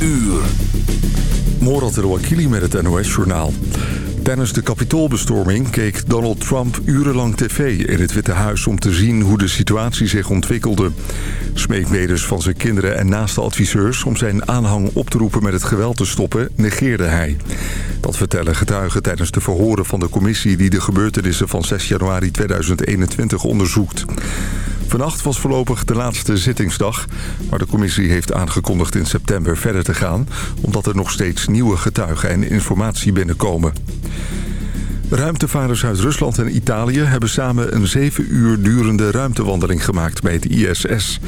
uur. Morat Rouakili met het NOS-journaal. Tijdens de kapitoolbestorming keek Donald Trump urenlang tv in het Witte Huis... om te zien hoe de situatie zich ontwikkelde. Smeekmeders van zijn kinderen en naaste adviseurs... om zijn aanhang op te roepen met het geweld te stoppen, negeerde hij. Dat vertellen getuigen tijdens de verhoren van de commissie... die de gebeurtenissen van 6 januari 2021 onderzoekt. Vannacht was voorlopig de laatste zittingsdag... maar de commissie heeft aangekondigd in september verder te gaan... omdat er nog steeds nieuwe getuigen en informatie binnenkomen. Ruimtevaarders uit Rusland en Italië hebben samen een zeven uur durende ruimtewandeling gemaakt bij het ISS.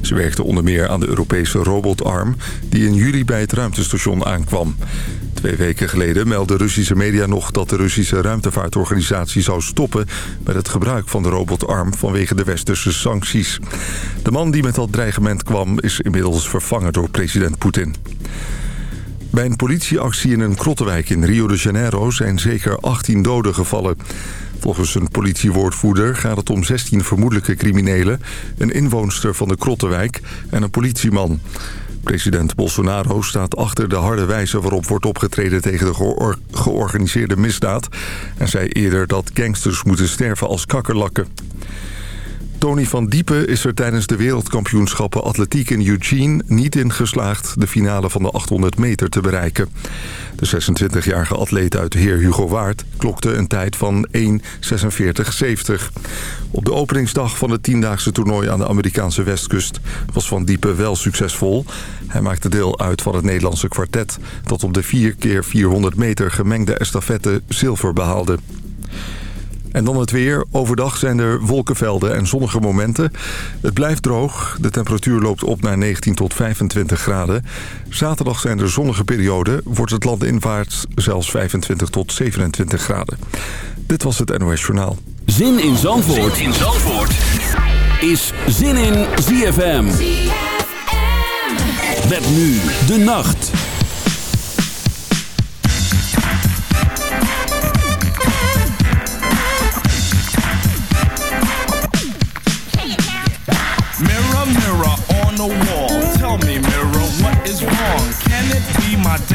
Ze werkten onder meer aan de Europese robotarm die in juli bij het ruimtestation aankwam. Twee weken geleden meldde Russische media nog dat de Russische ruimtevaartorganisatie zou stoppen met het gebruik van de robotarm vanwege de westerse sancties. De man die met dat dreigement kwam is inmiddels vervangen door president Poetin. Bij een politieactie in een krottenwijk in Rio de Janeiro zijn zeker 18 doden gevallen. Volgens een politiewoordvoerder gaat het om 16 vermoedelijke criminelen... een inwoonster van de krottenwijk en een politieman. President Bolsonaro staat achter de harde wijze waarop wordt opgetreden tegen de georganiseerde misdaad... en zei eerder dat gangsters moeten sterven als kakkerlakken. Tony van Diepen is er tijdens de wereldkampioenschappen atletiek in Eugene niet in geslaagd de finale van de 800 meter te bereiken. De 26-jarige atleet uit Heer Hugo Waard klokte een tijd van 1.46.70. Op de openingsdag van het tiendaagse toernooi aan de Amerikaanse westkust was Van Diepen wel succesvol. Hij maakte deel uit van het Nederlandse kwartet dat op de 4 keer 400 meter gemengde estafette zilver behaalde. En dan het weer. Overdag zijn er wolkenvelden en zonnige momenten. Het blijft droog. De temperatuur loopt op naar 19 tot 25 graden. Zaterdag zijn er zonnige perioden. Wordt het land inwaarts zelfs 25 tot 27 graden. Dit was het NOS Journaal. Zin in Zandvoort, zin in Zandvoort. is Zin in ZFM. ZFM. Met nu de nacht.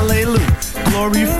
hallelujah. Glory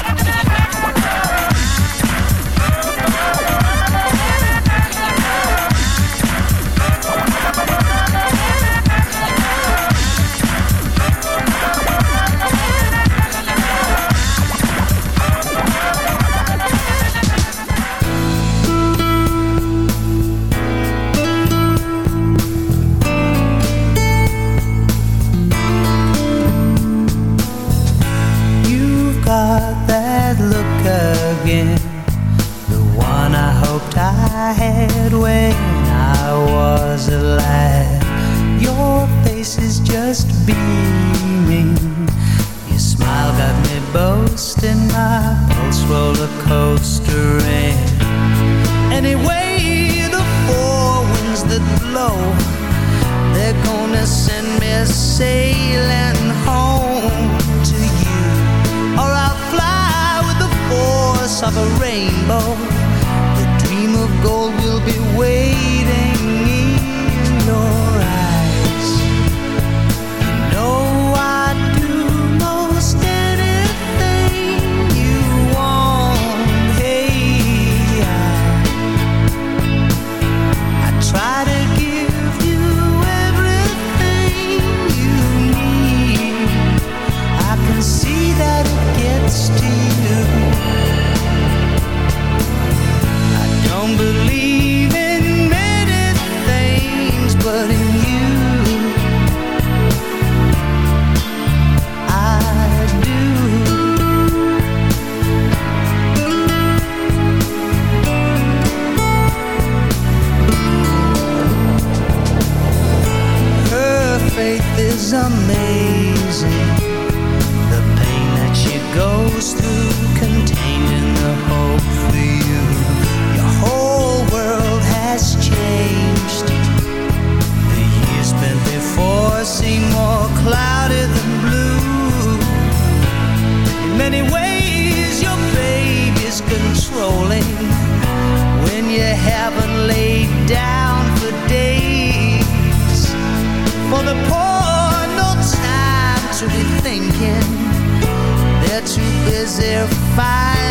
too busy fighting.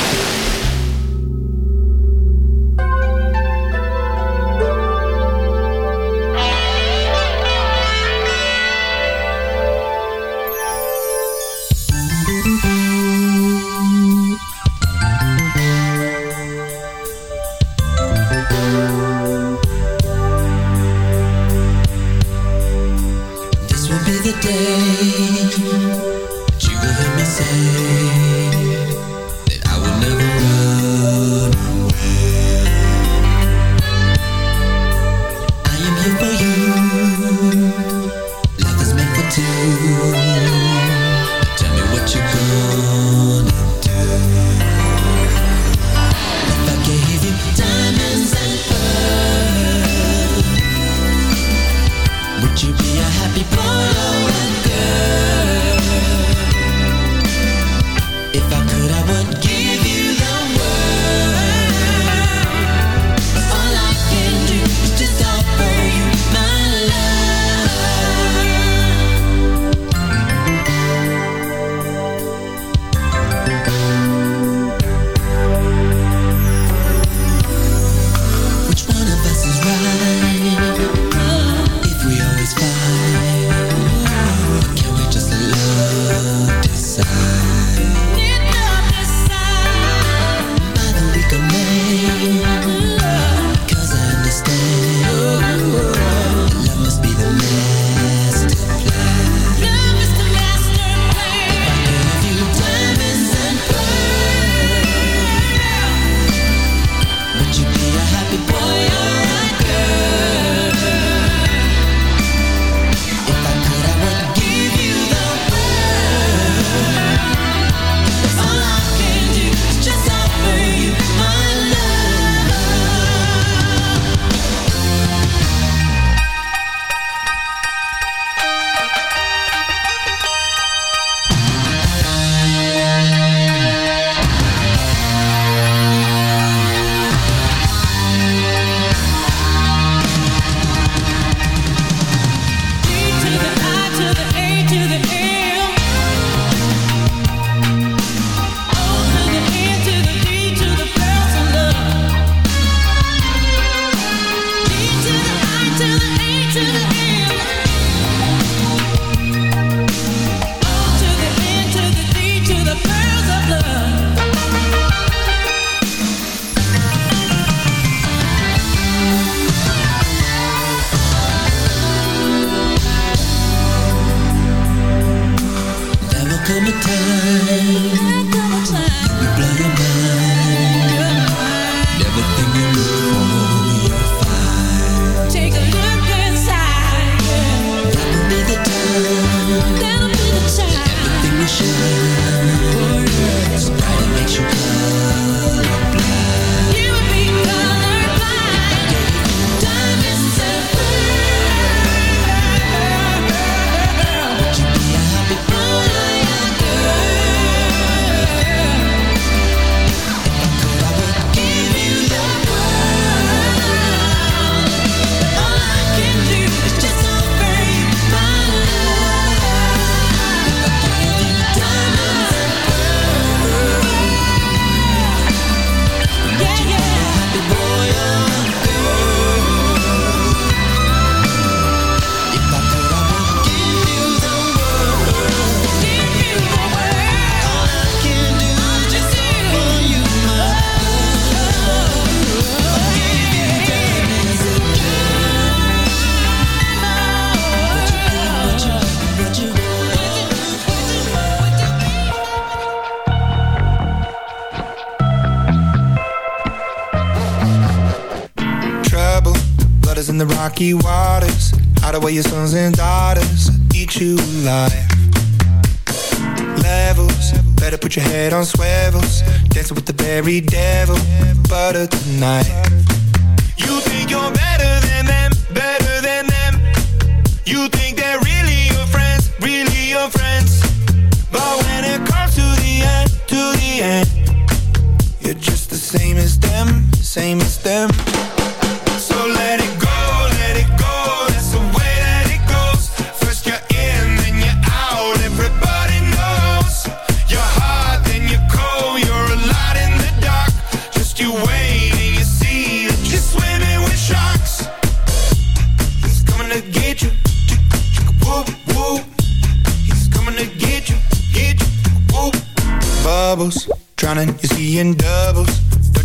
dancing with the very devil, butter tonight.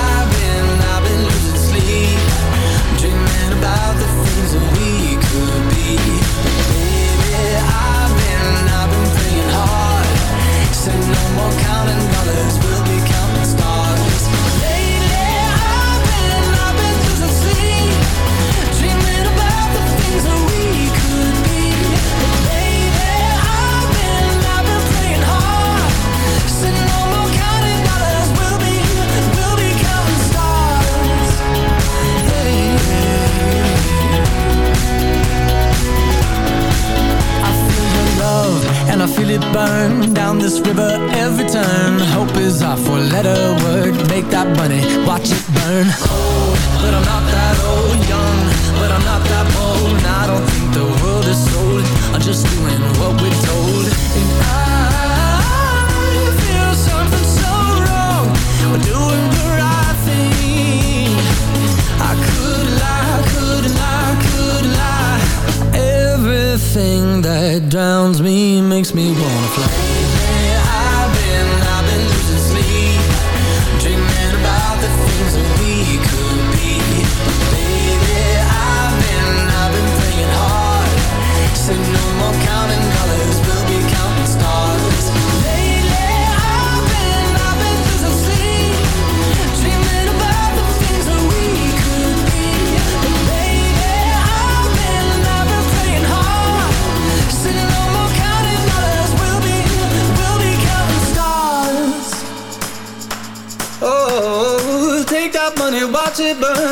it burn Down this river every turn. Hope is our four-letter word. Make that money, watch it burn. Old, but I'm not that old. Young, but I'm not that bold. I don't think the world is sold. I'm just doing what we're told. And I feel something so wrong. We're doing thing that drowns me makes me wanna fly. Baby, I've been.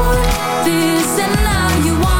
For this, and now you wanna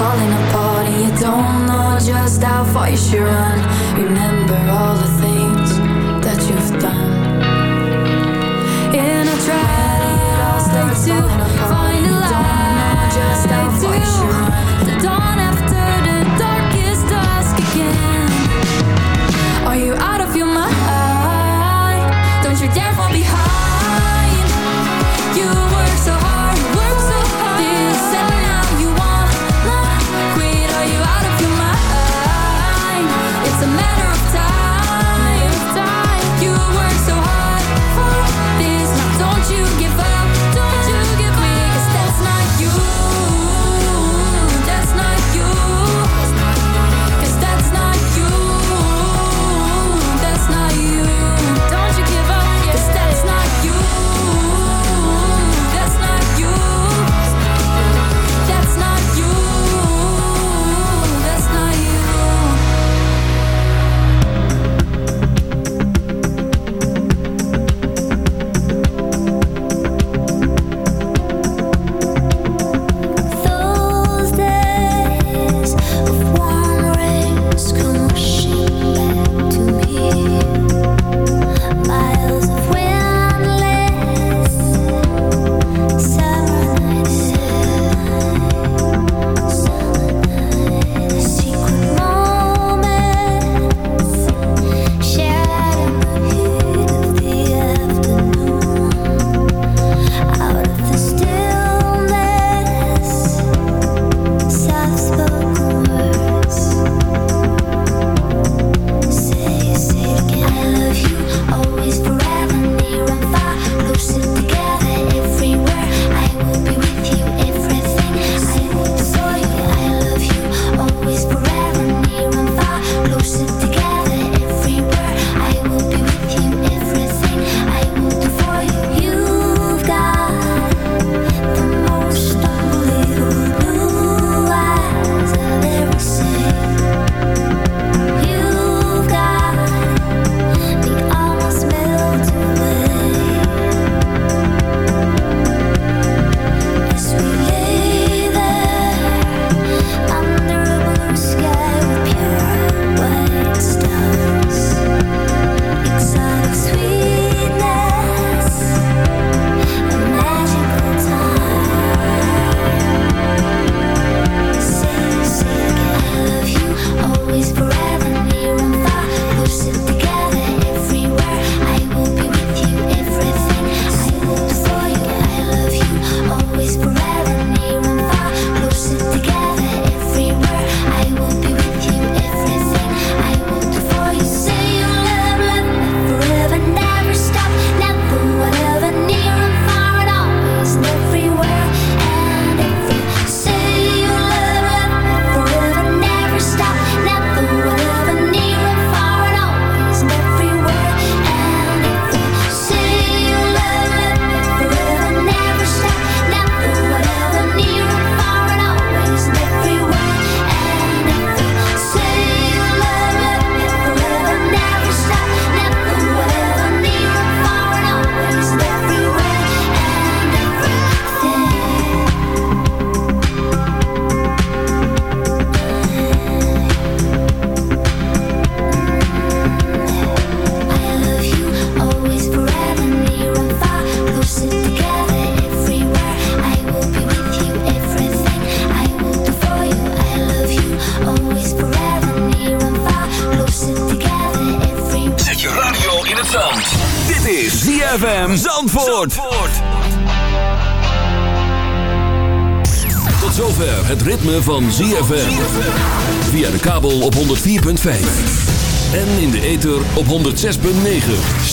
falling apart and you don't know just how far you should run, remember all the